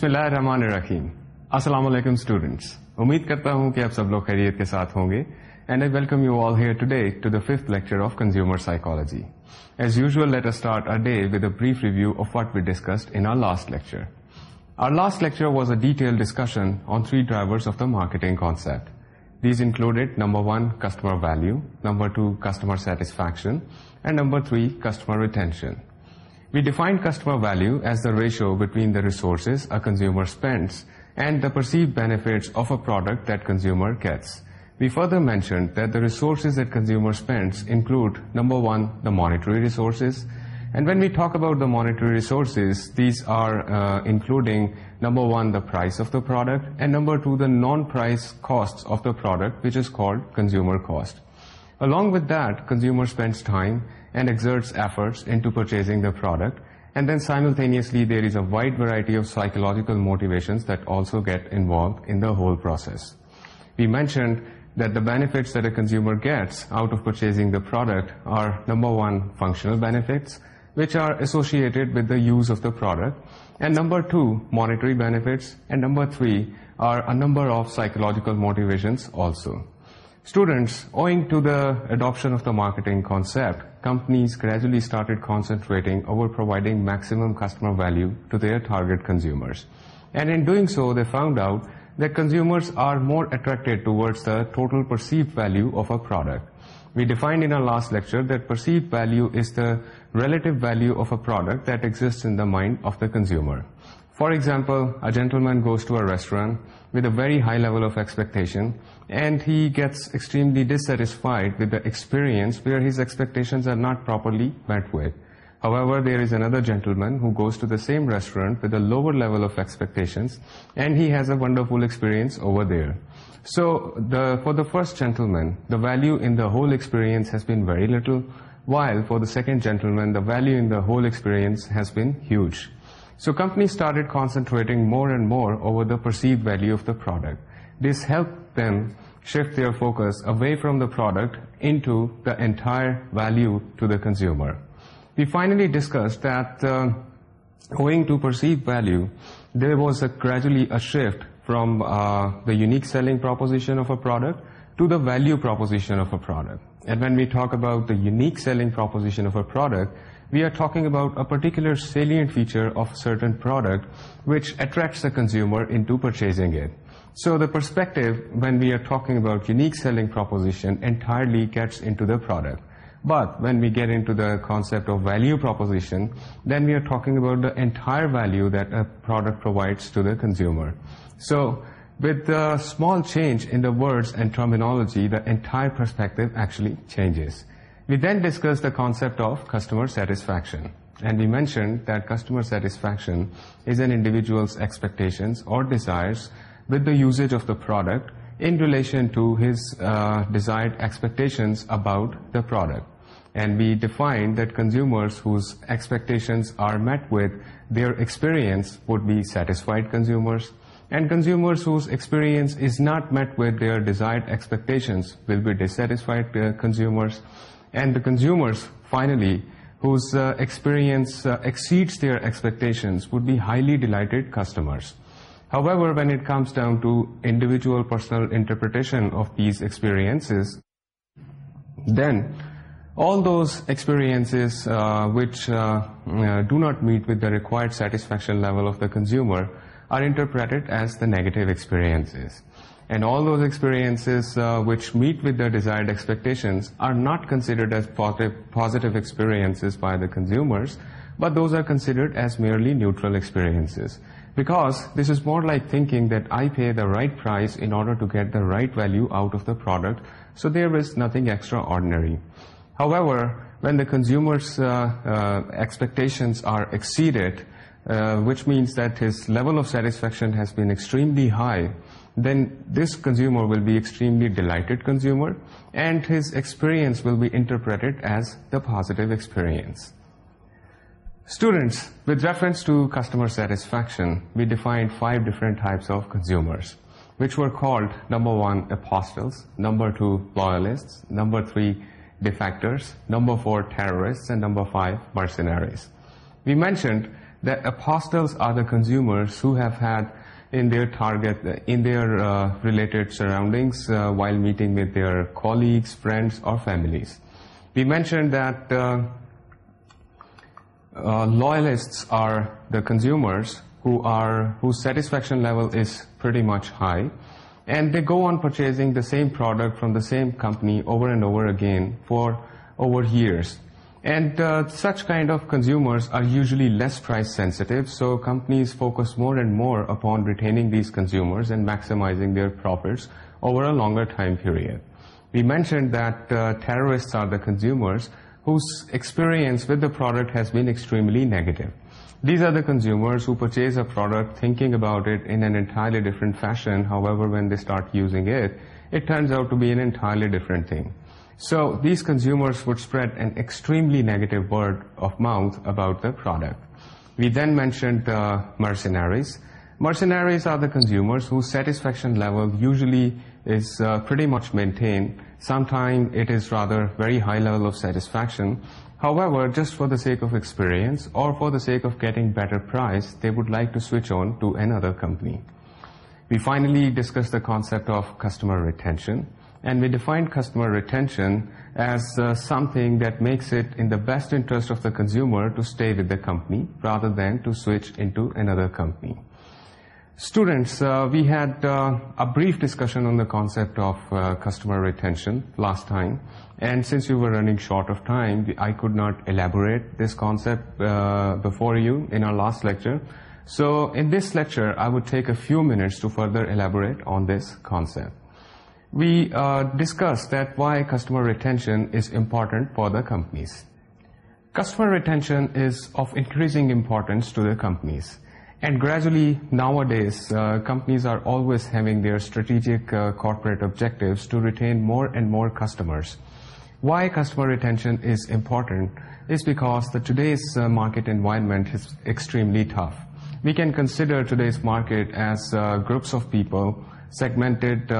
بسم اللہ الرحمن الرحیم السلام علیکم اسٹوڈینٹس امید کرتا ہوں کہ آپ سب لوگ خیریت کے ساتھ ہوں گے and I welcome you all here today to the fifth lecture of consumer psychology as usual let start our day with a brief review of what we discussed in our last lecture our last lecture was a detail discussion on three drivers of the marketing concept these included number one customer value number two customer satisfaction and number three customer retention we define customer value as the ratio between the resources a consumer spends and the perceived benefits of a product that consumer gets. We further mentioned that the resources that consumer spends include, number one, the monetary resources. And when we talk about the monetary resources, these are uh, including, number one, the price of the product, and number two, the non-price costs of the product, which is called consumer cost. Along with that, consumer spends time, and exerts efforts into purchasing the product. And then simultaneously, there is a wide variety of psychological motivations that also get involved in the whole process. We mentioned that the benefits that a consumer gets out of purchasing the product are, number one, functional benefits, which are associated with the use of the product, and number two, monetary benefits, and number three are a number of psychological motivations also. Students, owing to the adoption of the marketing concept, companies gradually started concentrating over providing maximum customer value to their target consumers. And in doing so, they found out that consumers are more attracted towards the total perceived value of a product. We defined in our last lecture that perceived value is the relative value of a product that exists in the mind of the consumer. For example, a gentleman goes to a restaurant with a very high level of expectation and he gets extremely dissatisfied with the experience where his expectations are not properly met. With, However, there is another gentleman who goes to the same restaurant with a lower level of expectations and he has a wonderful experience over there. So, for the first gentleman, the value in the whole experience has been very little, while for the second gentleman, the value in the whole experience has been huge. So, companies started concentrating more and more over the perceived value of the product this helped them shift their focus away from the product into the entire value to the consumer. We finally discussed that uh, owing to perceived value, there was a gradually a shift from uh, the unique selling proposition of a product to the value proposition of a product. And when we talk about the unique selling proposition of a product, we are talking about a particular salient feature of a certain product which attracts the consumer into purchasing it. So the perspective, when we are talking about unique selling proposition, entirely gets into the product. But when we get into the concept of value proposition, then we are talking about the entire value that a product provides to the consumer. So with the small change in the words and terminology, the entire perspective actually changes. We then discuss the concept of customer satisfaction. And we mentioned that customer satisfaction is an individual's expectations or desires with the usage of the product in relation to his uh, desired expectations about the product. And we define that consumers whose expectations are met with their experience would be satisfied consumers. And consumers whose experience is not met with their desired expectations will be dissatisfied uh, consumers. And the consumers, finally, whose uh, experience exceeds their expectations would be highly delighted customers. However, when it comes down to individual personal interpretation of these experiences, then all those experiences uh, which uh, uh, do not meet with the required satisfaction level of the consumer are interpreted as the negative experiences. And all those experiences which meet with the desired expectations are not considered as positive, positive experiences by the consumers, but those are considered as merely neutral experiences. Because this is more like thinking that I pay the right price in order to get the right value out of the product, so there is nothing extraordinary. However, when the consumer's uh, uh, expectations are exceeded, uh, which means that his level of satisfaction has been extremely high, then this consumer will be extremely delighted consumer, and his experience will be interpreted as the positive experience. Students, with reference to customer satisfaction, we defined five different types of consumers, which were called number one, apostles, number two, loyalists, number three, defectors, number four, terrorists, and number five, mercenaries. We mentioned that apostles are the consumers who have had in their target, in their uh, related surroundings uh, while meeting with their colleagues, friends, or families. We mentioned that uh, uh, loyalists are the consumers who are whose satisfaction level is pretty much high. And they go on purchasing the same product from the same company over and over again for over years. And uh, such kind of consumers are usually less price sensitive so companies focus more and more upon retaining these consumers and maximizing their profits over a longer time period. We mentioned that uh, terrorists are the consumers whose experience with the product has been extremely negative. These are the consumers who purchase a product thinking about it in an entirely different fashion. However, when they start using it, it turns out to be an entirely different thing. So these consumers would spread an extremely negative word of mouth about the product. We then mentioned mercenaries. Mercenaries are the consumers whose satisfaction level usually is uh, pretty much maintained sometimes it is rather very high level of satisfaction. However, just for the sake of experience or for the sake of getting better price, they would like to switch on to another company. We finally discussed the concept of customer retention and we defined customer retention as uh, something that makes it in the best interest of the consumer to stay with the company rather than to switch into another company. Students, uh, we had uh, a brief discussion on the concept of uh, customer retention last time. And since we were running short of time, I could not elaborate this concept before you in our last lecture. So in this lecture, I would take a few minutes to further elaborate on this concept. We discussed that why customer retention is important for the companies. Customer retention is of increasing importance to the companies. And gradually, nowadays, uh, companies are always having their strategic uh, corporate objectives to retain more and more customers. Why customer retention is important is because the today's uh, market environment is extremely tough. We can consider today's market as groups of people segmented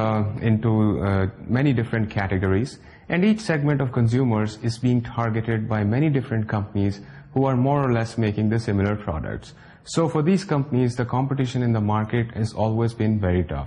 into many different categories, and each segment of consumers is being targeted by many different companies who are more or less making the similar products. So for these companies, the competition in the market has always been very tough.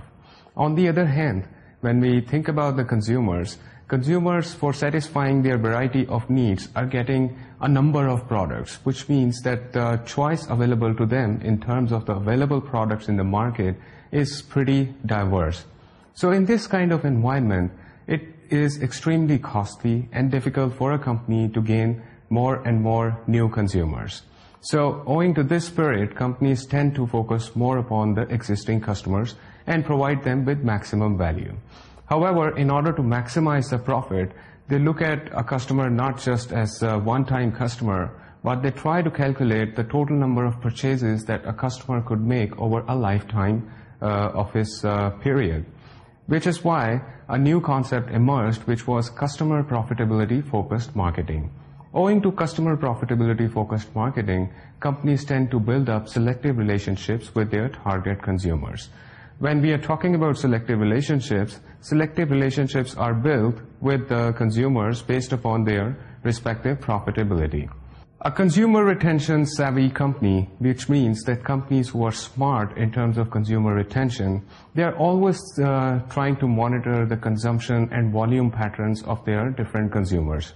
On the other hand, when we think about the consumers, consumers for satisfying their variety of needs are getting a number of products, which means that the choice available to them in terms of the available products in the market is pretty diverse. So in this kind of environment, it is extremely costly and difficult for a company to gain more and more new consumers. So owing to this period, companies tend to focus more upon the existing customers and provide them with maximum value. However, in order to maximize the profit, they look at a customer not just as a one-time customer, but they try to calculate the total number of purchases that a customer could make over a lifetime uh, of his uh, period. Which is why a new concept emerged, which was customer profitability-focused. Marketing. Owing to customer profitability-focused marketing, companies tend to build up selective relationships with their target consumers. When we are talking about selective relationships, selective relationships are built with the consumers based upon their respective profitability. A consumer retention savvy company, which means that companies who are smart in terms of consumer retention, they are always uh, trying to monitor the consumption and volume patterns of their different consumers.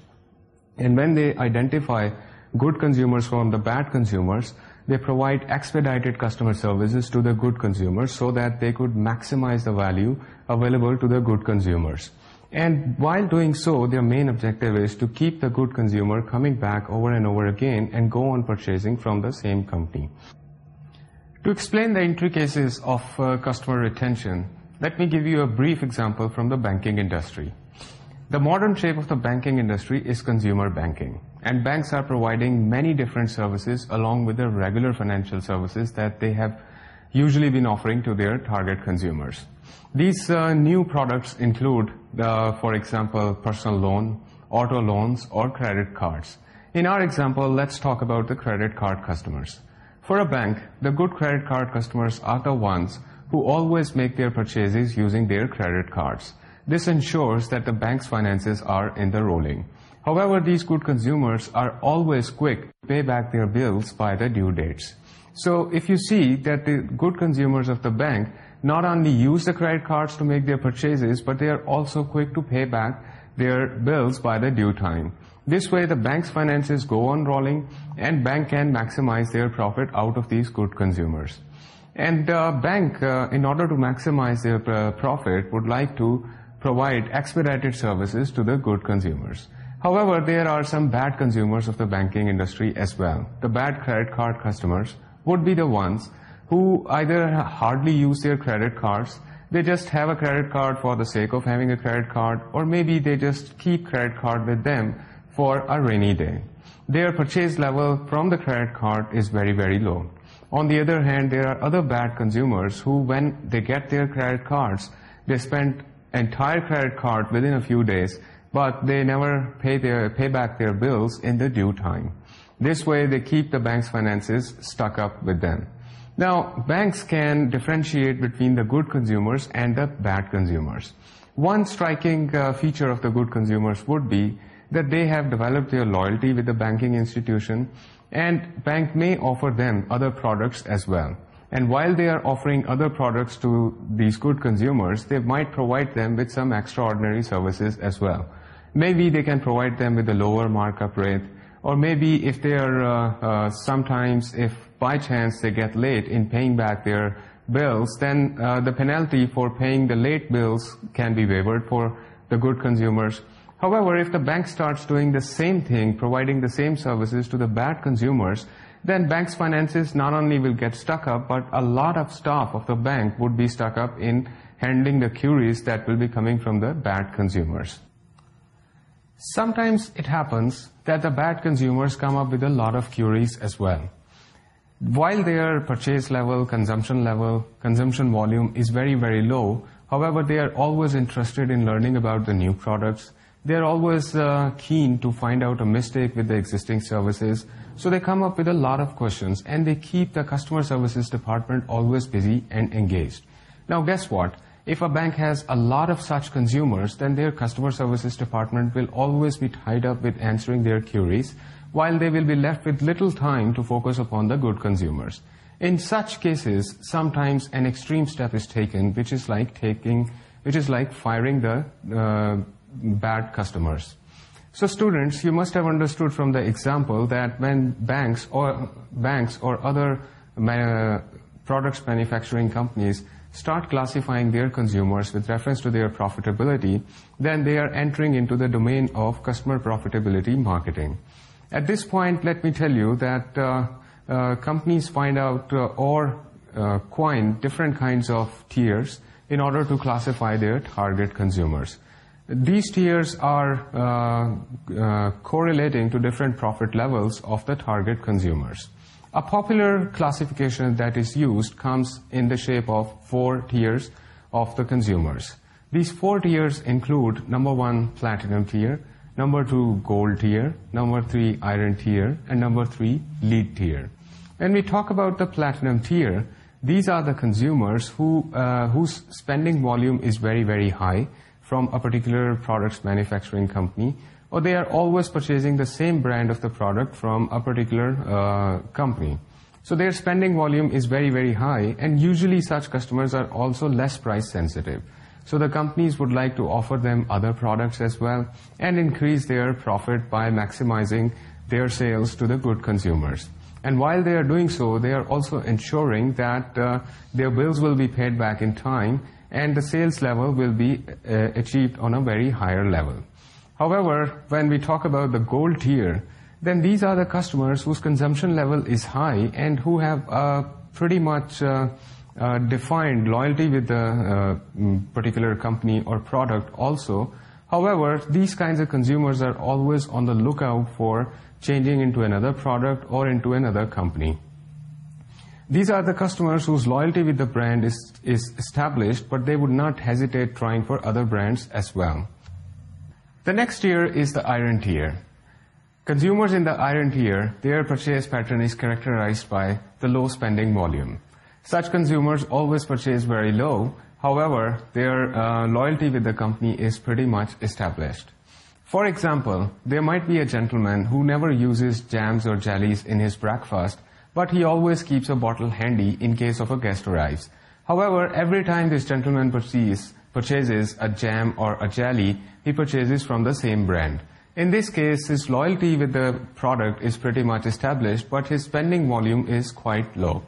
And when they identify good consumers from the bad consumers, they provide expedited customer services to the good consumers so that they could maximize the value available to the good consumers. And while doing so, their main objective is to keep the good consumer coming back over and over again and go on purchasing from the same company. To explain the intricacies of uh, customer retention, let me give you a brief example from the banking industry. The modern shape of the banking industry is consumer banking. And banks are providing many different services along with the regular financial services that they have usually been offering to their target consumers. These uh, new products include, for example, personal loan, auto loans, or credit cards. In our example, let's talk about the credit card customers. For a bank, the good credit card customers are the ones who always make their purchases using their credit cards. This ensures that the bank's finances are in the rolling. However, these good consumers are always quick to pay back their bills by the due dates. So if you see that the good consumers of the bank not only use the credit cards to make their purchases, but they are also quick to pay back their bills by the due time. This way, the bank's finances go on rolling, and bank can maximize their profit out of these good consumers. And the bank, uh, in order to maximize their uh, profit, would like to Provide expedited services to the good consumers. However, there are some bad consumers of the banking industry as well. The bad credit card customers would be the ones who either hardly use their credit cards, they just have a credit card for the sake of having a credit card, or maybe they just keep credit card with them for a rainy day. Their purchase level from the credit card is very, very low. On the other hand, there are other bad consumers who, when they get their credit cards, they spend entire credit card within a few days, but they never pay, their, pay back their bills in the due time. This way, they keep the bank's finances stuck up with them. Now, banks can differentiate between the good consumers and the bad consumers. One striking uh, feature of the good consumers would be that they have developed their loyalty with the banking institution, and bank may offer them other products as well. And while they are offering other products to these good consumers, they might provide them with some extraordinary services as well. Maybe they can provide them with a lower markup rate, or maybe if they are uh, uh, sometimes, if by chance they get late in paying back their bills, then uh, the penalty for paying the late bills can be waived for the good consumers. However, if the bank starts doing the same thing, providing the same services to the bad consumers, then bank's finances not only will get stuck up, but a lot of staff of the bank would be stuck up in handling the queries that will be coming from the bad consumers. Sometimes it happens that the bad consumers come up with a lot of queries as well. While their purchase level, consumption level, consumption volume is very, very low, however, they are always interested in learning about the new products, they are always uh, keen to find out a mistake with the existing services. So they come up with a lot of questions and they keep the customer services department always busy and engaged. Now guess what? If a bank has a lot of such consumers, then their customer services department will always be tied up with answering their queries while they will be left with little time to focus upon the good consumers. In such cases, sometimes an extreme step is taken, which is like taking, which is like firing the uh, bad customers. So students, you must have understood from the example that when banks or, banks or other products manufacturing companies start classifying their consumers with reference to their profitability, then they are entering into the domain of customer profitability marketing. At this point, let me tell you that uh, uh, companies find out uh, or coin different kinds of tiers in order to classify their target consumers these tiers are uh, uh, correlating to different profit levels of the target consumers. A popular classification that is used comes in the shape of four tiers of the consumers. These four tiers include number one, platinum tier, number two, gold tier, number three, iron tier, and number three, lead tier. When we talk about the platinum tier, these are the consumers who uh, whose spending volume is very, very high, from a particular products manufacturing company or they are always purchasing the same brand of the product from a particular uh, company. So their spending volume is very, very high and usually such customers are also less price sensitive. So the companies would like to offer them other products as well and increase their profit by maximizing their sales to the good consumers. And while they are doing so, they are also ensuring that uh, their bills will be paid back in time and the sales level will be uh, achieved on a very higher level. However, when we talk about the gold tier, then these are the customers whose consumption level is high and who have uh, pretty much uh, uh, defined loyalty with a mm, particular company or product also. However, these kinds of consumers are always on the lookout for changing into another product or into another company. These are the customers whose loyalty with the brand is, is established, but they would not hesitate trying for other brands as well. The next tier is the iron tier. Consumers in the iron tier, their purchase pattern is characterized by the low spending volume. Such consumers always purchase very low. However, their uh, loyalty with the company is pretty much established. For example, there might be a gentleman who never uses jams or jellies in his breakfast but he always keeps a bottle handy in case of a guest arrives. However, every time this gentleman purchases, a jam or a jelly, he purchases from the same brand. In this case, his loyalty with the product is pretty much established, but his spending volume is quite low.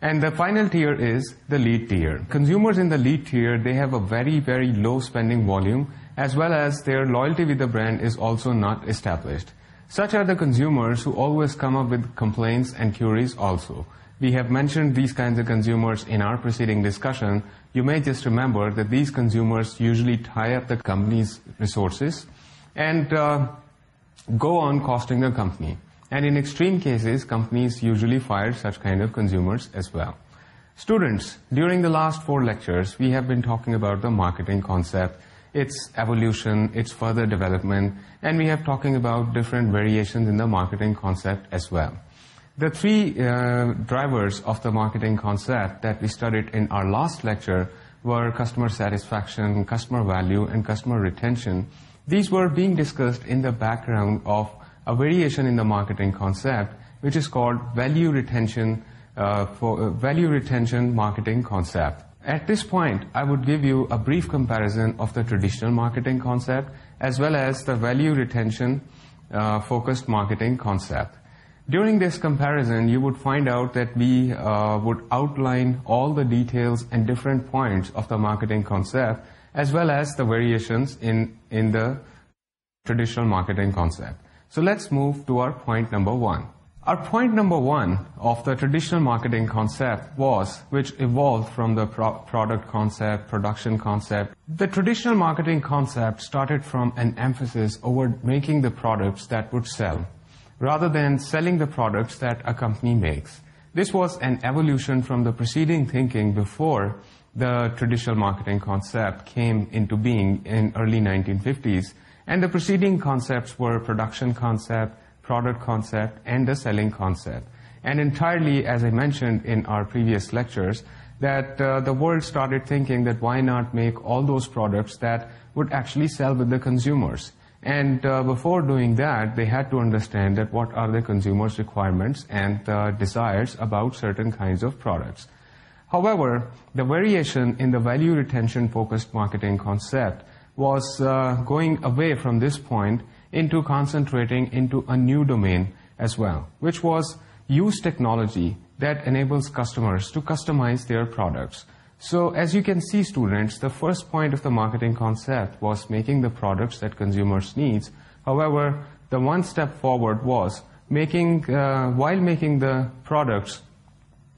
And the final tier is the lead tier. Consumers in the lead tier, they have a very, very low spending volume, as well as their loyalty with the brand is also not established. Such are the consumers who always come up with complaints and queries also. We have mentioned these kinds of consumers in our preceding discussion. You may just remember that these consumers usually tie up the company's resources and uh, go on costing the company. And in extreme cases, companies usually fire such kind of consumers as well. Students, during the last four lectures, we have been talking about the marketing concept its evolution, its further development, and we have talking about different variations in the marketing concept as well. The three uh, drivers of the marketing concept that we studied in our last lecture were customer satisfaction, customer value, and customer retention. These were being discussed in the background of a variation in the marketing concept, which is called value retention, uh, for, uh, value retention marketing concept. At this point, I would give you a brief comparison of the traditional marketing concept as well as the value retention-focused uh, marketing concept. During this comparison, you would find out that we uh, would outline all the details and different points of the marketing concept as well as the variations in, in the traditional marketing concept. So let's move to our point number one. Our point number one of the traditional marketing concept was, which evolved from the product concept, production concept, the traditional marketing concept started from an emphasis over making the products that would sell, rather than selling the products that a company makes. This was an evolution from the preceding thinking before the traditional marketing concept came into being in early 1950s, and the preceding concepts were production concept, product concept and the selling concept. And entirely, as I mentioned in our previous lectures, that uh, the world started thinking that why not make all those products that would actually sell with the consumers. And uh, before doing that, they had to understand that what are the consumer's requirements and desires about certain kinds of products. However, the variation in the value retention-focused marketing concept was uh, going away from this point into concentrating into a new domain as well, which was use technology that enables customers to customize their products. So as you can see, students, the first point of the marketing concept was making the products that consumers needs. However, the one step forward was making, uh, while making the products,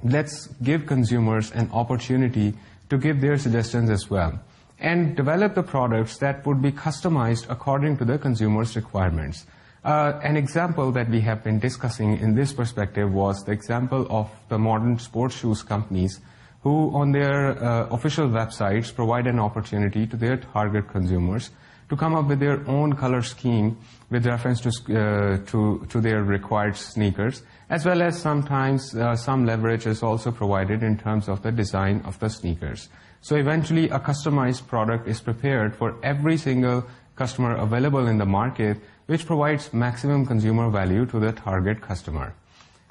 let's give consumers an opportunity to give their suggestions as well and develop the products that would be customized according to the consumer's requirements. Uh, an example that we have been discussing in this perspective was the example of the modern sports shoes companies who on their uh, official websites provide an opportunity to their target consumers to come up with their own color scheme with reference to, uh, their required sneakers, as well as sometimes some leverage is also provided in terms of the design of the sneakers. So eventually a customized product is prepared for every single customer available in the market, which provides maximum consumer value to the target customer.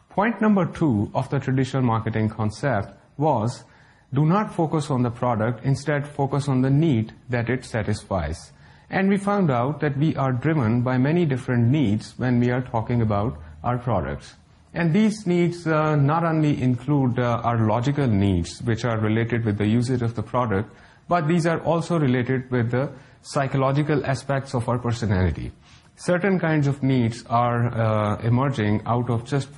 Point number two of the traditional marketing concept was, do not focus on the product, instead focus on the need that it satisfies. And we found out that we are driven by many different needs when we are talking about our products. And these needs uh, not only include uh, our logical needs, which are related with the usage of the product, but these are also related with the psychological aspects of our personality. Certain kinds of needs are uh, emerging out of just,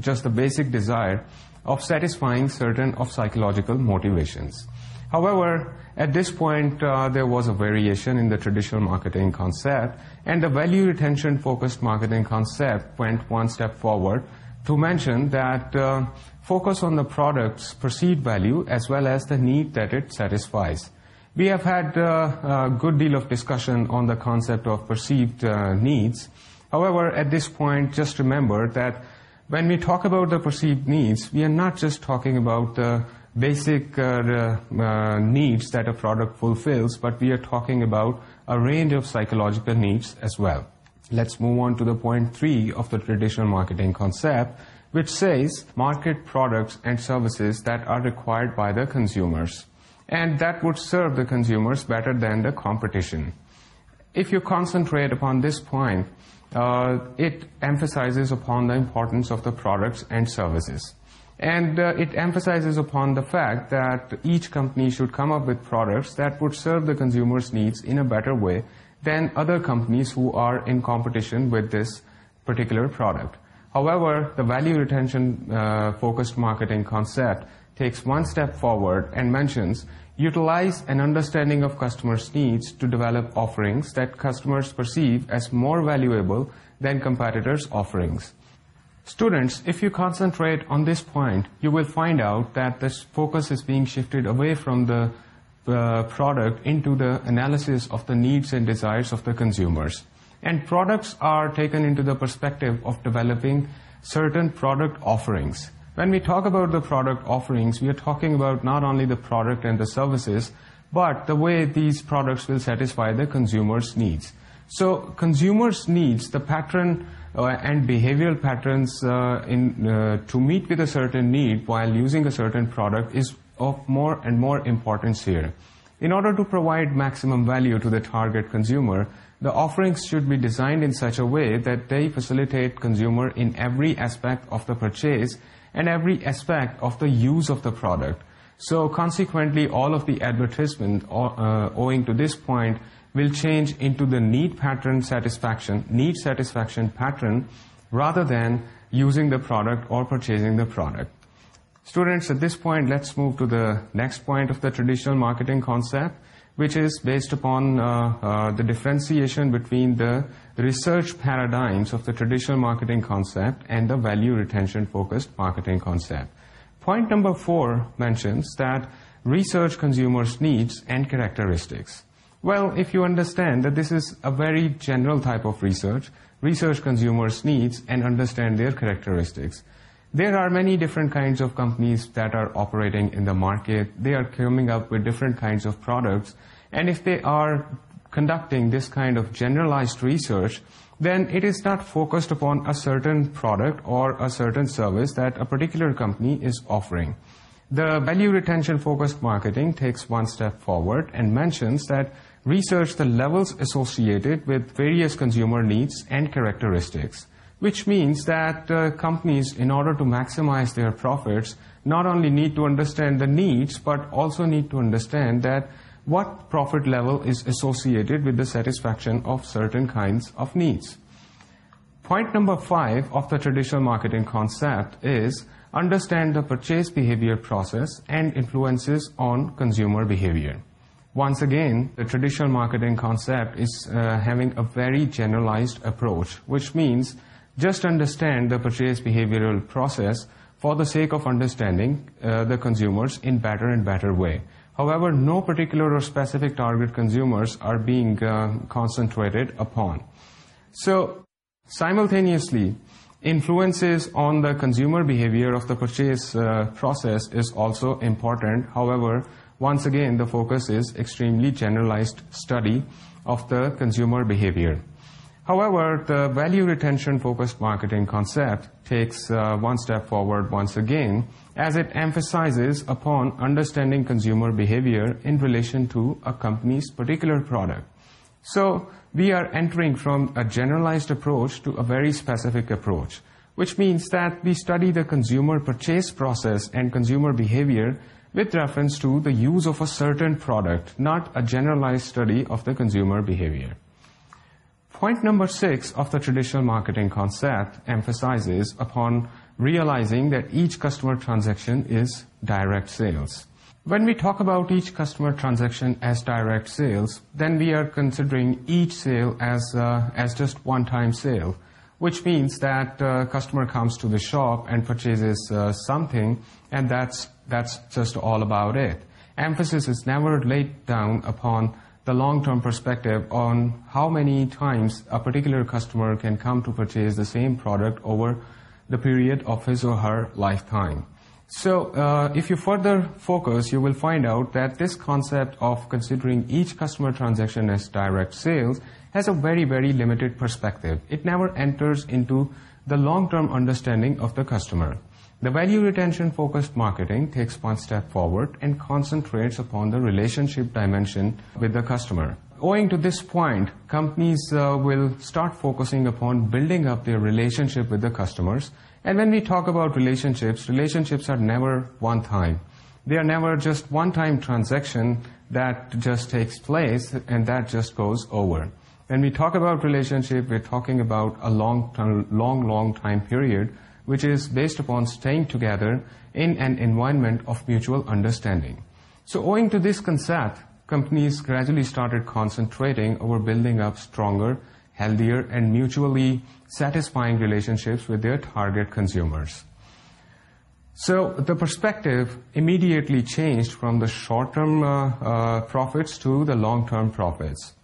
just the basic desire of satisfying certain of psychological motivations. However, at this point, uh, there was a variation in the traditional marketing concept, and the value retention-focused marketing concept went one step forward to mention that uh, focus on the product's perceived value as well as the need that it satisfies. We have had uh, a good deal of discussion on the concept of perceived needs. However, at this point, just remember that when we talk about the perceived needs, we are not just talking about the basic uh, uh, needs that a product fulfills, but we are talking about a range of psychological needs as well. Let's move on to the point three of the traditional marketing concept, which says market products and services that are required by the consumers. And that would serve the consumers better than the competition. If you concentrate upon this point, uh, it emphasizes upon the importance of the products and services. And uh, it emphasizes upon the fact that each company should come up with products that would serve the consumer's needs in a better way than other companies who are in competition with this particular product. However, the value retention-focused uh, marketing concept takes one step forward and mentions, utilize an understanding of customers' needs to develop offerings that customers perceive as more valuable than competitors' offerings. Students, if you concentrate on this point, you will find out that this focus is being shifted away from the uh, product into the analysis of the needs and desires of the consumers. And products are taken into the perspective of developing certain product offerings. When we talk about the product offerings, we are talking about not only the product and the services, but the way these products will satisfy the consumer's needs. So consumer's needs, the pattern... and behaviour patterns to meet with a certain need while using a certain product is of more and more importance here in order to provide maximum value to the target consumer the offerings should be designed in such a way that they facilitate consumer in every aspect of the purchase and every aspect of the use of the product so consequently, all of the advertisement uh, uh, owing to this point will change into the need pattern satisfaction, need satisfaction pattern, rather than using the product or purchasing the product. Students, at this point, let's move to the next point of the traditional marketing concept, which is based upon uh, the differentiation between the research paradigms of the traditional marketing concept and the value retention-focused marketing concept point number four mentions that research consumers' needs and characteristics. Well, if you understand that this is a very general type of research, research consumers' needs and understand their characteristics, there are many different kinds of companies that are operating in the market. They are coming up with different kinds of products. And if they are conducting this kind of generalized research, then it is not focused upon a certain product or a certain service that a particular company is offering. The value retention-focused marketing takes one step forward and mentions that research the levels associated with various consumer needs and characteristics, which means that uh, companies, in order to maximize their profits, not only need to understand the needs, but also need to understand that what profit level is associated with the satisfaction of certain kinds of needs. Point number five of the traditional marketing concept is understand the purchase behavior process and influences on consumer behavior. Once again, the traditional marketing concept is uh, having a very generalized approach, which means just understand the purchase behavioral process for the sake of understanding uh, the consumers in better and better way. However, no particular or specific target consumers are being uh, concentrated upon. So, simultaneously, influences on the consumer behavior of the purchase uh, process is also important. However, once again, the focus is extremely generalized study of the consumer behavior. However, the value retention focused marketing concept takes uh, one step forward once again as it emphasizes upon understanding consumer behavior in relation to a company's particular product. So we are entering from a generalized approach to a very specific approach, which means that we study the consumer purchase process and consumer behavior with reference to the use of a certain product, not a generalized study of the consumer behavior. Point number six of the traditional marketing concept emphasizes upon realizing that each customer transaction is direct sales. When we talk about each customer transaction as direct sales, then we are considering each sale as, uh, as just one-time sale, which means that uh, customer comes to the shop and purchases uh, something, and that's, that's just all about it. Emphasis is never laid down upon the long-term perspective on how many times a particular customer can come to purchase the same product over the period of his or her lifetime. So uh, if you further focus, you will find out that this concept of considering each customer transaction as direct sales has a very, very limited perspective. It never enters into the long-term understanding of the customer. The value retention focused marketing takes one step forward and concentrates upon the relationship dimension with the customer. Owing to this point, companies uh, will start focusing upon building up their relationship with the customers. And when we talk about relationships, relationships are never one time. They are never just one time transaction that just takes place and that just goes over. When we talk about relationship, we're talking about a long, long, long time period which is based upon staying together in an environment of mutual understanding. So owing to this concept, companies gradually started concentrating over building up stronger, healthier, and mutually satisfying relationships with their target consumers. So the perspective immediately changed from the short-term uh, uh, profits to the long-term profits.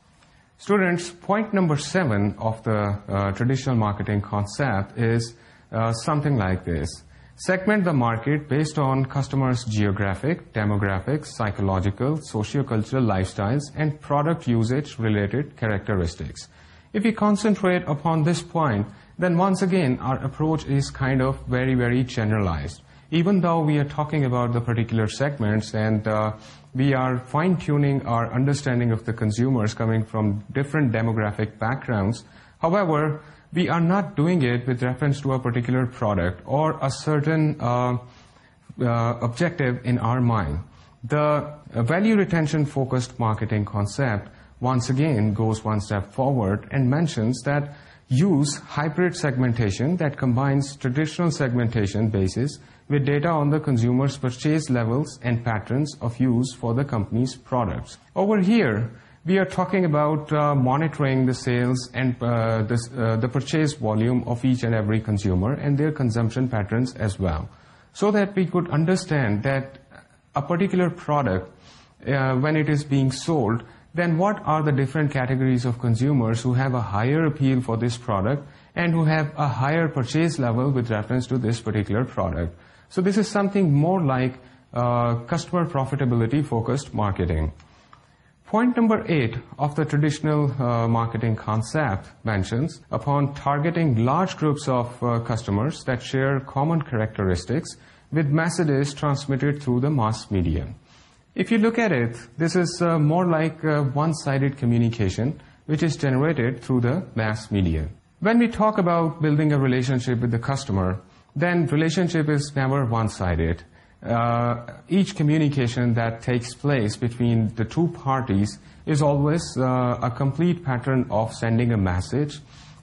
Students, point number seven of the uh, traditional marketing concept is uh, something like this. Segment the market based on customers' geographic, demographic, psychological, sociocultural lifestyles and product usage-related characteristics. If we concentrate upon this point, then once again, our approach is kind of very, very generalized. Even though we are talking about the particular segments and uh, we are fine-tuning our understanding of the consumers coming from different demographic backgrounds, however, we are not doing it with reference to a particular product or a certain uh, uh, objective in our mind. The value retention focused marketing concept once again goes one step forward and mentions that use hybrid segmentation that combines traditional segmentation basis with data on the consumer's purchase levels and patterns of use for the company's products. Over here, we are talking about uh, monitoring the sales and uh, uh, the, purchase volume of each and every consumer and their consumption patterns as well. So that we could understand that a particular product, when it is being sold, then what are the different categories of consumers who have a higher appeal for this product and who have a higher purchase level with reference to this particular product. So this is something more like customer profitability-focused marketing. Point number eight of the traditional uh, marketing concept mentions upon targeting large groups of uh, customers that share common characteristics with messages transmitted through the mass media. If you look at it, this is uh, more like one-sided communication which is generated through the mass media. When we talk about building a relationship with the customer, then relationship is never one-sided uh, each communication that takes place between the two parties is always uh, a complete pattern of sending a message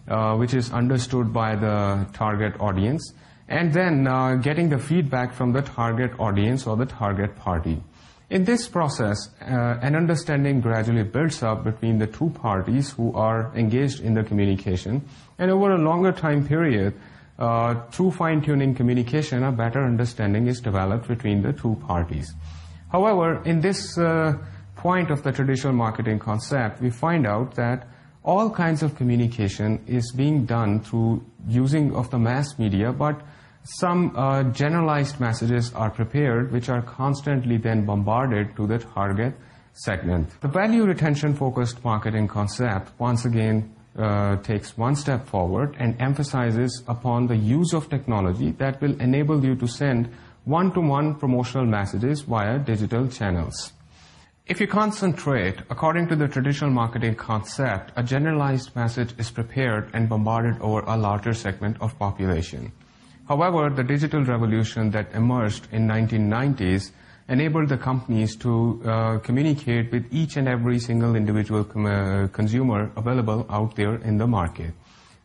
uh, which is understood by the target audience and then getting the feedback from the target audience or the target party. In this process, an understanding gradually builds up between the two parties who are engaged in the communication. And over a longer time period, through fine-tuning communication, a better understanding is developed between the two parties. However, in this uh, point of the traditional marketing concept, we find out that all kinds of communication is being done through using of the mass media, but some uh, generalized messages are prepared, which are constantly then bombarded to the target segment. The value retention-focused marketing concept, once again, uh, takes one step forward and emphasizes upon the use of technology that will enable you to send one-to-one promotional messages via digital channels. If you concentrate, according to the traditional marketing concept, a generalized message is prepared and bombarded over a larger segment of population. However, the digital revolution that emerged in 1990s enable the companies to uh, communicate with each and every single individual uh, consumer available out there in the market.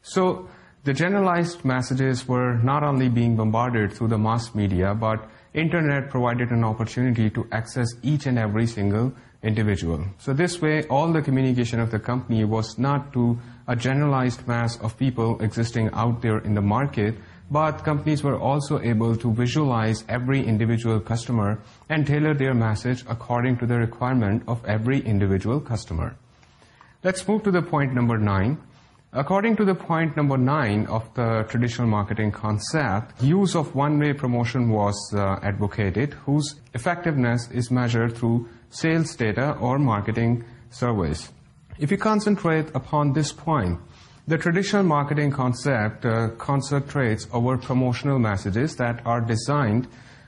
So the generalized messages were not only being bombarded through the mass media, but internet provided an opportunity to access each and every single individual. So this way, all the communication of the company was not to a generalized mass of people existing out there in the market, but companies were also able to visualize every individual customer and tailor their message according to the requirement of every individual customer. Let's move to the point number nine. According to the point number nine of the traditional marketing concept, use of one-way promotion was uh, advocated, whose effectiveness is measured through sales data or marketing surveys. If you concentrate upon this point, the traditional marketing concept uh, concentrates over promotional messages that are designed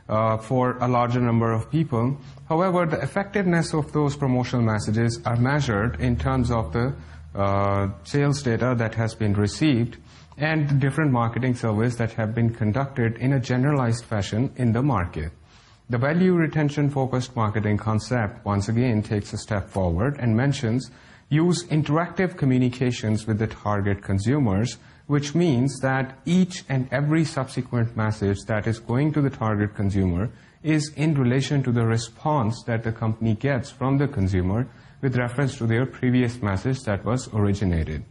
uh, for a larger number of people. However, the effectiveness of those promotional messages are measured in terms of the uh, sales data that has been received and different marketing surveys that have been conducted in a generalized fashion in the market. The value retention focused marketing concept once again takes a step forward and mentions use interactive communications with the target consumers, which means that each and every subsequent message that is going to the target consumer is in relation to the response that the company gets from the consumer with reference to their previous message that was originated.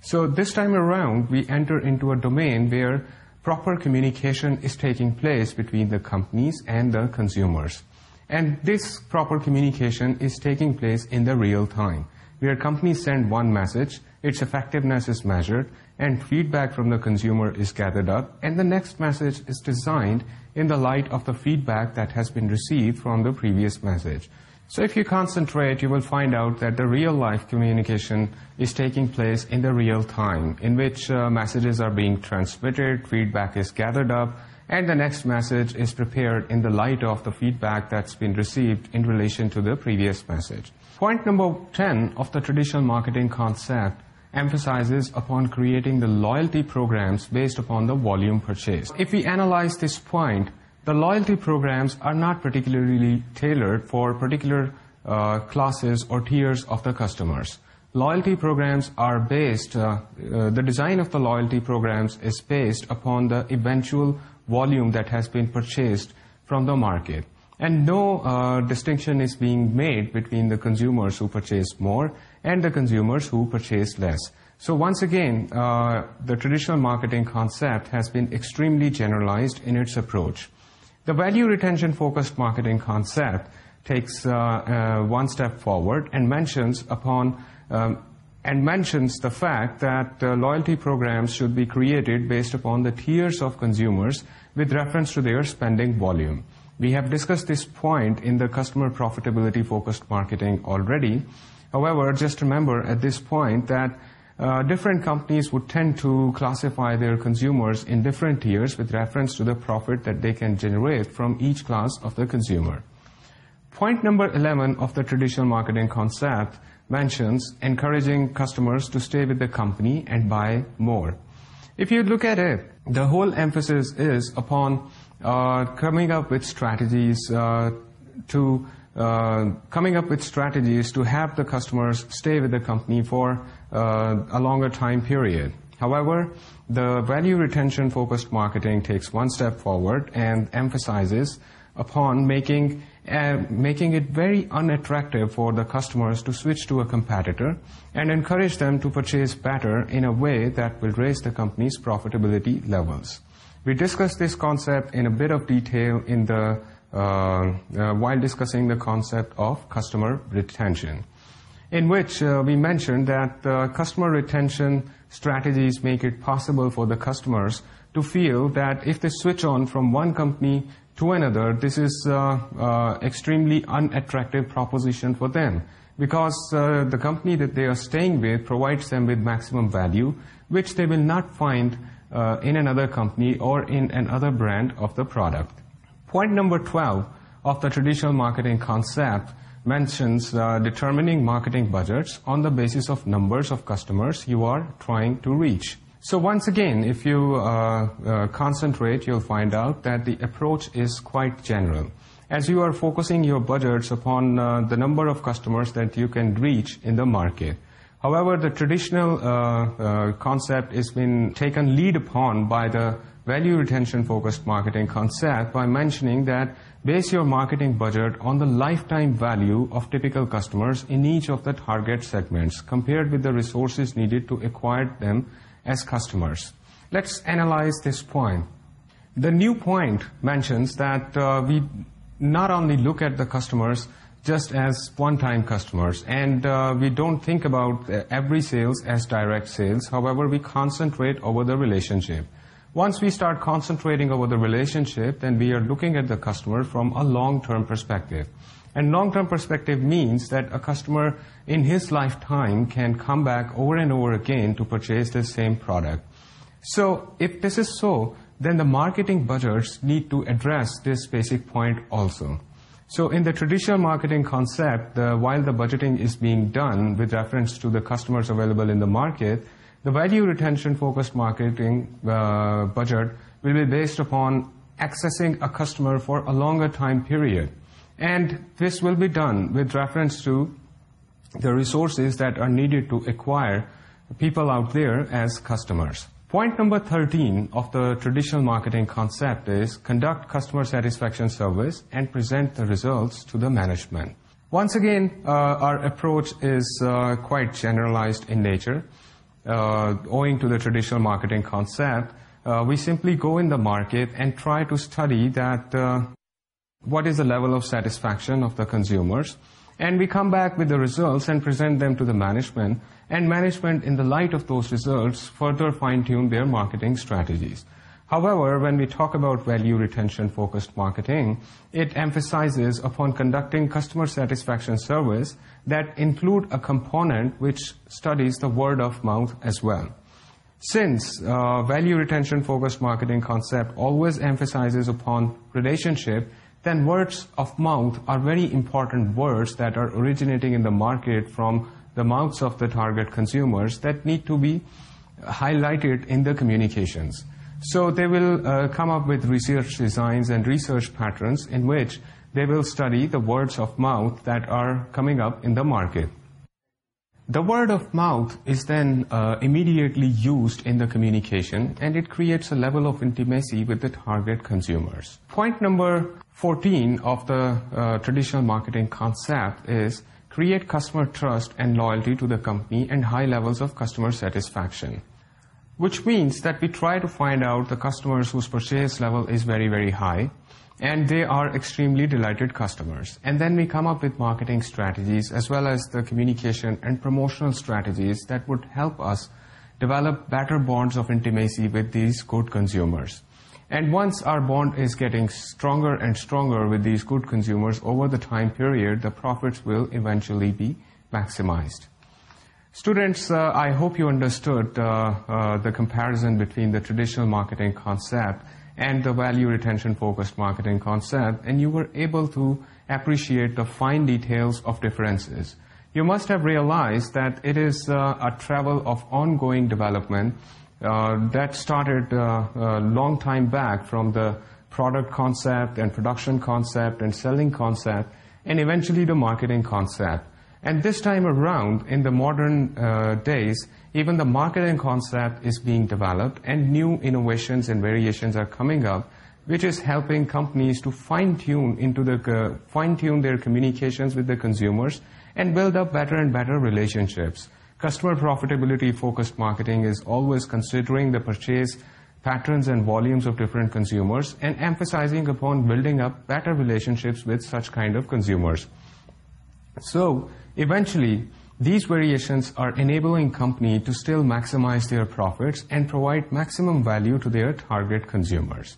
So this time around, we enter into a domain where proper communication is taking place between the companies and the consumers. And this proper communication is taking place in the real time where companies send one message, its effectiveness is measured, and feedback from the consumer is gathered up, and the next message is designed in the light of the feedback that has been received from the previous message. So if you concentrate, you will find out that the real-life communication is taking place in the real time, in which uh, messages are being transmitted, feedback is gathered up, and the next message is prepared in the light of the feedback that's been received in relation to the previous message. Point number 10 of the traditional marketing concept emphasizes upon creating the loyalty programs based upon the volume purchase. If we analyze this point, the loyalty programs are not particularly tailored for particular uh, classes or tiers of the customers. Loyalty programs are based, uh, uh, the design of the loyalty programs is based upon the eventual volume that has been purchased from the market. And no uh, distinction is being made between the consumers who purchase more and the consumers who purchase less. So once again, uh, the traditional marketing concept has been extremely generalized in its approach. The value retention-focused marketing concept takes uh, one step forward and mentions upon um, and mentions the fact that loyalty programs should be created based upon the tiers of consumers with reference to their spending volume we have discuss this point in the customer profitability focused marketing already However, just remember at this point that uh, different companies would tend to classify their consumers in different tiers with reference to the profit that they can generate from each class of the consumer. Point number 11 of the traditional marketing concept mentions encouraging customers to stay with the company and buy more. If you look at it, the whole emphasis is upon uh, coming up with strategies uh, to uh, coming up with strategies to have the customers stay with the company for a longer time period. However, the value retention focused marketing takes one step forward and emphasizes upon making uh, making it very unattractive for the customers to switch to a competitor and encourage them to purchase better in a way that will raise the company's profitability levels. We discussed this concept in a bit of detail in the, uh, uh, while discussing the concept of customer retention, in which we mentioned that customer retention strategies make it possible for the customers to feel that if they switch on from one company to another, this is an extremely unattractive proposition for them because uh, the company that they are staying with provides them with maximum value, which they will not find in another company or in another brand of the product. Point number 12 of the traditional marketing concept mentions determining marketing budgets on the basis of numbers of customers you are trying to reach. So once again, if you uh, uh, concentrate, you'll find out that the approach is quite general. As you are focusing your budgets upon uh, the number of customers that you can reach in the market, However, the traditional concept has been taken lead upon by the value retention-focused marketing concept by mentioning that base your marketing budget on the lifetime value of typical customers in each of the target segments compared with the resources needed to acquire them as customers. Let's analyze this point. The new point mentions that uh, we not only look at the customers just as one-time customers, and uh, we don't think about uh, every sales as direct sales. However, we concentrate over the relationship. Once we start concentrating over the relationship, then we are looking at the customer from a long-term perspective. And long-term perspective means that a customer in his lifetime can come back over and over again to purchase the same product. So if this is so, then the marketing budgets need to address this basic point also. So in the traditional marketing concept, while the budgeting is being done with reference to the customers available in the market, the value retention-focused marketing uh, budget will be based upon accessing a customer for a longer time period. And this will be done with reference to the resources that are needed to acquire people out there as customers. Point number 13 of the traditional marketing concept is conduct customer satisfaction service and present the results to the management. Once again, uh, our approach is uh, quite generalized in nature. Uh, owing to the traditional marketing concept, we simply go in the market and try to study that what is the level of satisfaction of the consumers, and we come back with the results and present them to the management, and management, in the light of those results, further fine-tune their marketing strategies. However, when we talk about value retention-focused marketing, it emphasizes upon conducting customer satisfaction surveys that include a component which studies the word of mouth as well. Since uh, value retention-focused marketing concept always emphasizes upon relationship, then words of mouth are very important words that are originating in the market from the mouths of the target consumers that need to be highlighted in the communications. So they will uh, come up with research designs and research patterns in which they will study the words of mouth that are coming up in the market. The word of mouth is then uh, immediately used in the communication and it creates a level of intimacy with the target consumers. Point number 14 of the uh, traditional marketing concept is create customer trust and loyalty to the company and high levels of customer satisfaction. Which means that we try to find out the customers whose purchase level is very, very high and they are extremely delighted customers. And then we come up with marketing strategies as well as the communication and promotional strategies that would help us develop better bonds of intimacy with these good consumers. And once our bond is getting stronger and stronger with these good consumers over the time period, the profits will eventually be maximized. Students, uh, I hope you understood uh, uh, the comparison between the traditional marketing concept and the value retention focused marketing concept and you were able to appreciate the fine details of differences. You must have realized that it is uh, a travel of ongoing development uh, that started uh, a long time back from the product concept and production concept and selling concept and eventually the marketing concept. And this time around, in the modern days, even the marketing concept is being developed and new innovations and variations are coming up which is helping companies to fine tune fine tune their communications with the consumers and build up better and better relationships customer profitability focused marketing is always considering the purchase patterns and volumes of different consumers and emphasising upon building up better relationships with such kind of consumers so eventually these variations are enabling company to still maximize their profits and provide maximum value to their target consumers.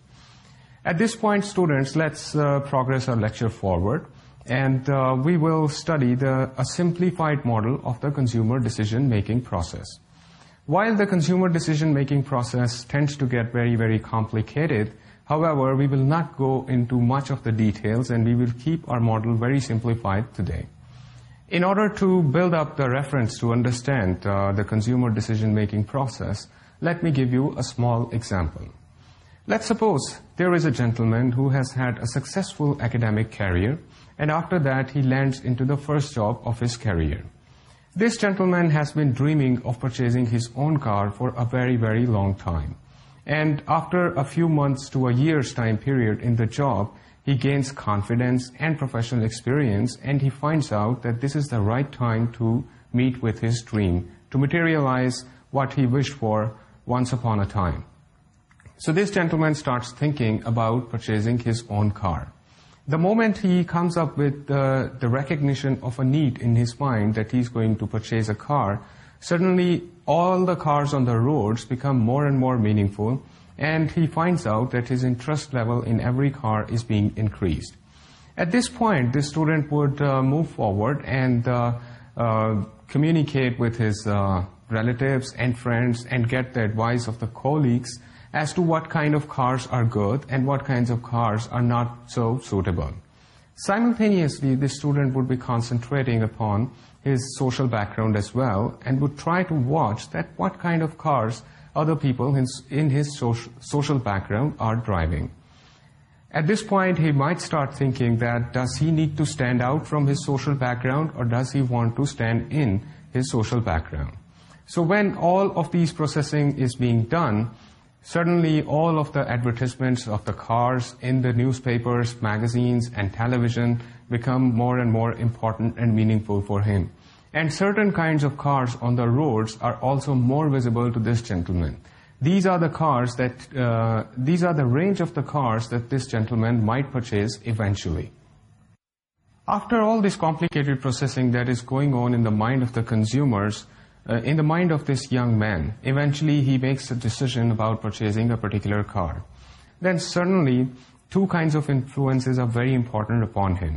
At this point, students, let's uh, progress our lecture forward, and uh, we will study the, a simplified model of the consumer decision-making process. While the consumer decision-making process tends to get very, very complicated, however, we will not go into much of the details, and we will keep our model very simplified today. In order to build up the reference to understand uh, the consumer decision-making process, let me give you a small example. Let's suppose there is a gentleman who has had a successful academic career, and after that he lands into the first job of his career. This gentleman has been dreaming of purchasing his own car for a very, very long time. And after a few months to a year's time period in the job, he gains confidence and professional experience and he finds out that this is the right time to meet with his dream, to materialize what he wished for once upon a time. So this gentleman starts thinking about purchasing his own car. The moment he comes up with the, recognition of a need in his mind that he's going to purchase a car, suddenly all the cars on the roads become more and more meaningful, and he finds out that his interest level in every car is being increased. At this point, the student would uh, move forward and uh, uh, communicate with his relatives and friends and get the advice of the colleagues as to what kind of cars are good and what kinds of cars are not so suitable. Simultaneously, the student would be concentrating upon his social background as well and would try to watch that what kind of cars other people in his social background are driving. At this point, he might start thinking that does he need to stand out from his social background or does he want to stand in his social background? So when all of these processing is being done, suddenly all of the advertisements of the cars in the newspapers, magazines, and television become more and more important and meaningful for him. And certain kinds of cars on the roads are also more visible to this gentleman these are the cars these are the range of the cars that this gentleman might purchase eventually after all this complicated processing that is going on in the mind of the consumers in the mind of this young man eventually he makes a decision about purchasing a particular car then suddenly two kinds of influence are very important upon him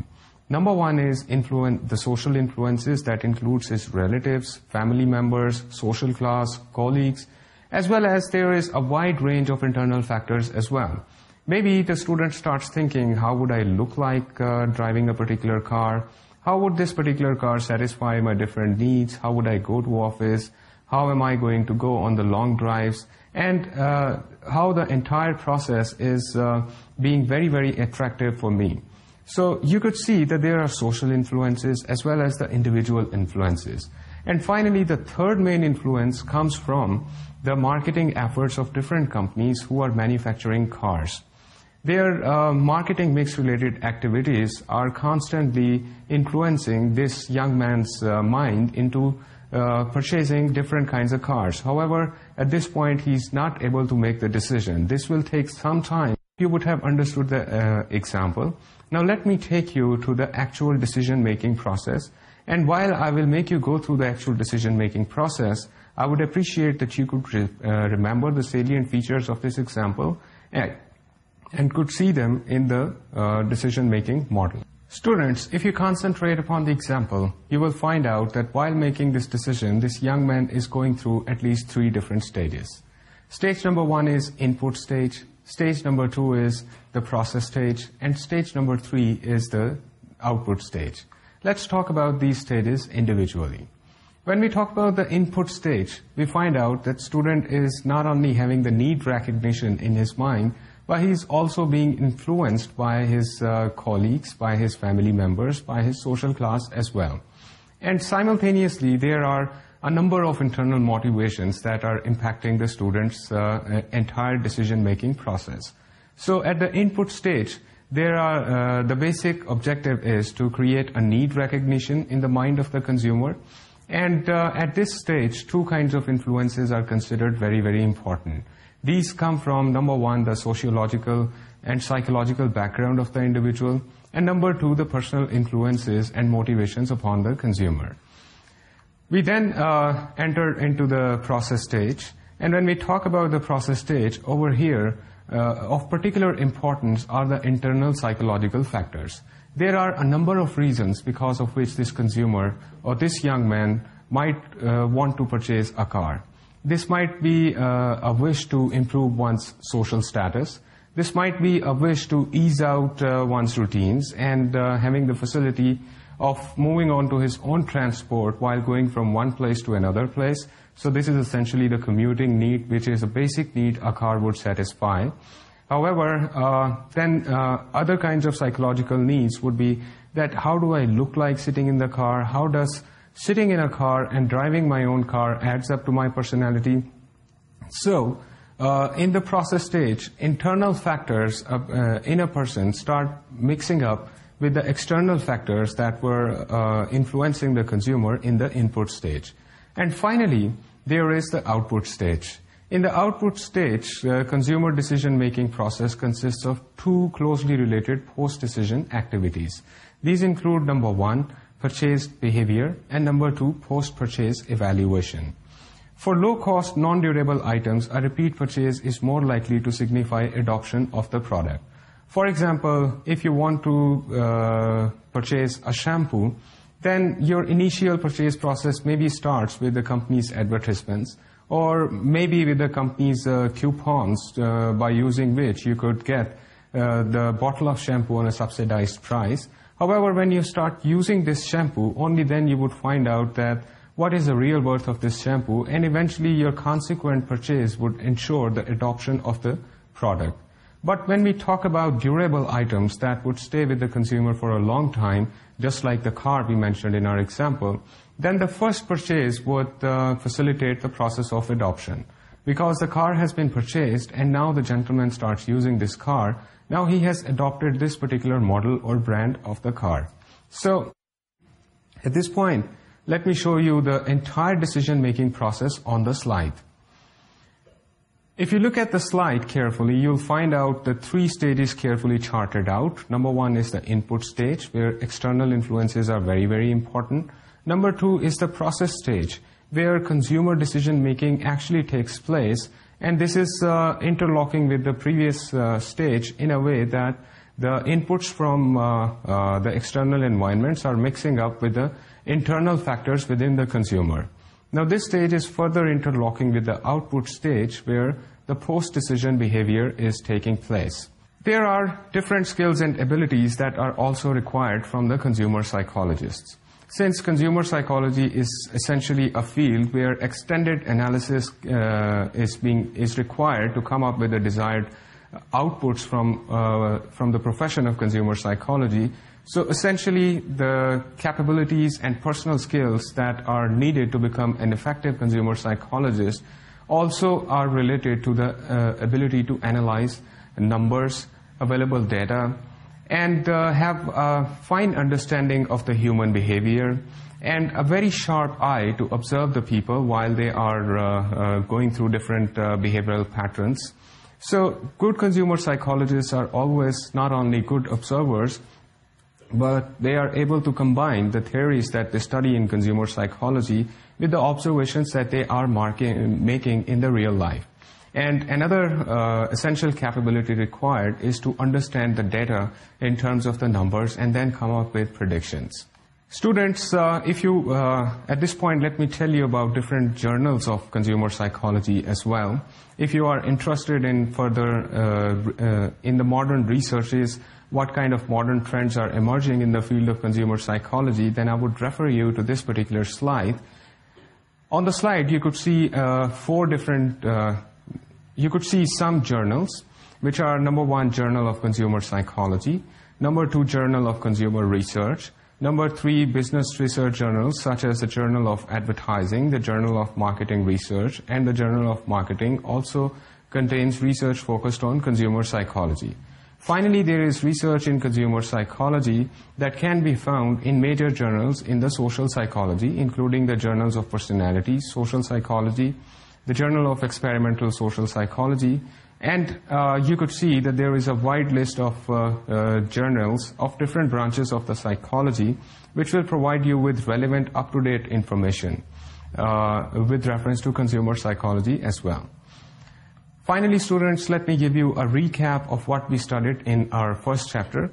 Number one is influence, the social influences that includes his relatives, family members, social class, colleagues, as well as there is a wide range of internal factors as well. Maybe the student starts thinking, how would I look like uh, driving a particular car? How would this particular car satisfy my different needs? How would I go to office? How am I going to go on the long drives? And uh, how the entire process is uh, being very, very attractive for me. So you could see that there are social influences as well as the individual influences. And finally, the third main influence comes from the marketing efforts of different companies who are manufacturing cars. Their uh, marketing mix-related activities are constantly influencing this young man's uh, mind into uh, purchasing different kinds of cars. However, at this point, he's not able to make the decision. This will take some time you would have understood the uh, example. Now let me take you to the actual decision-making process. And while I will make you go through the actual decision-making process, I would appreciate that you could uh, remember the salient features of this example uh, and, could see them in the decision-making model. Students, if you concentrate upon the example, you will find out that while making this decision, this young man is going through at least three different stages. Stage number one is input stage stage number two is the process stage, and stage number three is the output stage. Let's talk about these stages individually. When we talk about the input stage, we find out that student is not only having the need recognition in his mind, but he's also being influenced by his uh, colleagues, by his family members, by his social class as well. And simultaneously, there are a number of internal motivations that are impacting the student's uh, uh, entire decision-making process. So at the input stage, there are, uh, the basic objective is to create a need recognition in the mind of the consumer. And uh, at this stage, two kinds of influences are considered very, very important. These come from, number one, the sociological and psychological background of the individual, and number two, the personal influences and motivations upon the consumer. We then uh, enter into the process stage. And when we talk about the process stage, over here, uh, of particular importance are the internal psychological factors. There are a number of reasons because of which this consumer or this young man might uh, want to purchase a car. This might be uh, a wish to improve one's social status. This might be a wish to ease out one's routines and having the facility of moving on to his own transport while going from one place to another place. So this is essentially the commuting need, which is a basic need a car would satisfy. However, uh, then uh, other kinds of psychological needs would be that how do I look like sitting in the car? How does sitting in a car and driving my own car adds up to my personality? So uh, in the process stage, internal factors in a person start mixing up with the external factors that were uh, influencing the consumer in the input stage. And finally, there is the output stage. In the output stage, the consumer decision-making process consists of two closely related post-decision activities. These include, number one, purchase behavior, and number two, post-purchase evaluation. For low-cost, non-durable items, a repeat purchase is more likely to signify adoption of the product. For example, if you want to uh, purchase a shampoo, then your initial purchase process maybe starts with the company's advertisements or maybe with the company's uh, coupons uh, by using which you could get the bottle of shampoo on a subsidized price. However, when you start using this shampoo, only then you would find out that what is the real worth of this shampoo and eventually your consequent purchase would ensure the adoption of the product. But when we talk about durable items that would stay with the consumer for a long time, just like the car we mentioned in our example, then the first purchase would uh, facilitate the process of adoption. Because the car has been purchased and now the gentleman starts using this car, now he has adopted this particular model or brand of the car. So, at this point, let me show you the entire decision-making process on the slide. If you look at the slide carefully, you'll find out the three stages carefully charted out. Number one is the input stage, where external influences are very, very important. Number two is the process stage, where consumer decision making actually takes place. And this is uh, interlocking with the previous uh, stage in a way that the inputs from uh, uh the external environments are mixing up with the internal factors within the consumer. Now this stage is further interlocking with the output stage where the post-decision behavior is taking place. There are different skills and abilities that are also required from the consumer psychologists. Since consumer psychology is essentially a field where extended analysis uh, is being is required to come up with the desired outputs from uh, from the profession of consumer psychology, so essentially, the capabilities and personal skills that are needed to become an effective consumer psychologist also are related to the uh, ability to analyze numbers, available data, and uh, have a fine understanding of the human behavior and a very sharp eye to observe the people while they are uh, going through different behavioral patterns. So good consumer psychologists are always not only good observers, but they are able to combine the theories that they study in consumer psychology with the observations that they are making in the real life. And another uh, essential capability required is to understand the data in terms of the numbers and then come up with predictions. Students, uh, if you, uh, at this point, let me tell you about different journals of consumer psychology as well. If you are interested in further in the modern researches, what kind of modern trends are emerging in the field of consumer psychology, then I would refer you to this particular slide. On the slide, you could see uh, four different, uh, you could see some journals, which are number one, Journal of Consumer Psychology, number two, Journal of Consumer Research, number three, business research journals, such as the Journal of Advertising, the Journal of Marketing Research, and the Journal of Marketing also contains research focused on consumer psychology. Finally, there is research in consumer psychology that can be found in major journals in the social psychology, including the journals of personality, social psychology, the Journal of Experimental Social Psychology, and uh, you could see that there is a wide list of uh, uh, journals of different branches of the psychology which will provide you with relevant up-to-date information uh, with reference to consumer psychology as well. Finally, students, let me give you a recap of what we studied in our first chapter.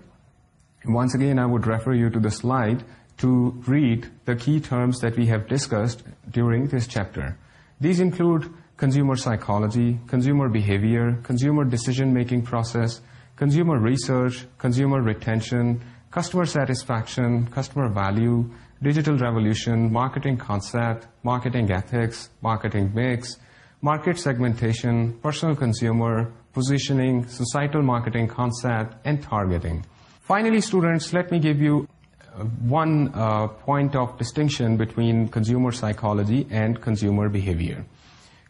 Once again, I would refer you to the slide to read the key terms that we have discussed during this chapter. These include consumer psychology, consumer behavior, consumer decision-making process, consumer research, consumer retention, customer satisfaction, customer value, digital revolution, marketing concept, marketing ethics, marketing mix, market segmentation, personal consumer, positioning, societal marketing concept, and targeting. Finally, students, let me give you uh, one uh, point of distinction between consumer psychology and consumer behavior.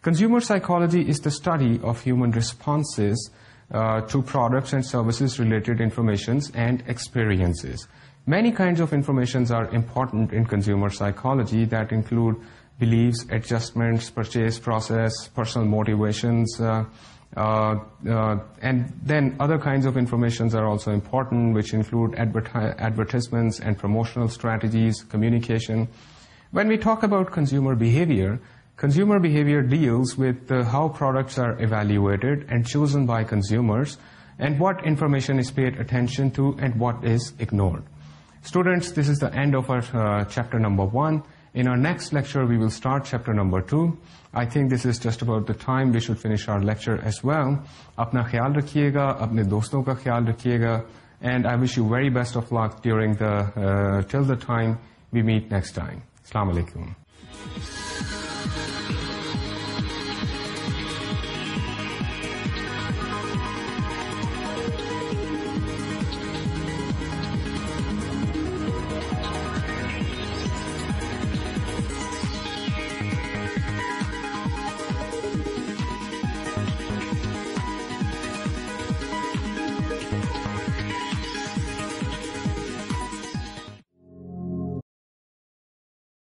Consumer psychology is the study of human responses uh, to products and services related informations and experiences. Many kinds of informations are important in consumer psychology that include beliefs, adjustments, purchase process, personal motivations, uh, uh, uh, and then other kinds of informations are also important, which include advertisements and promotional strategies, communication. When we talk about consumer behavior, consumer behavior deals with how products are evaluated and chosen by consumers and what information is paid attention to and what is ignored. Students, this is the end of our chapter number one. In our next lecture, we will start chapter number two. I think this is just about the time we should finish our lecture as well. اپنا خیال رکھیے گا اپنے دوستوں کا خیال and I wish you very best of luck during the uh, till the time we meet next time. السلام alaikum.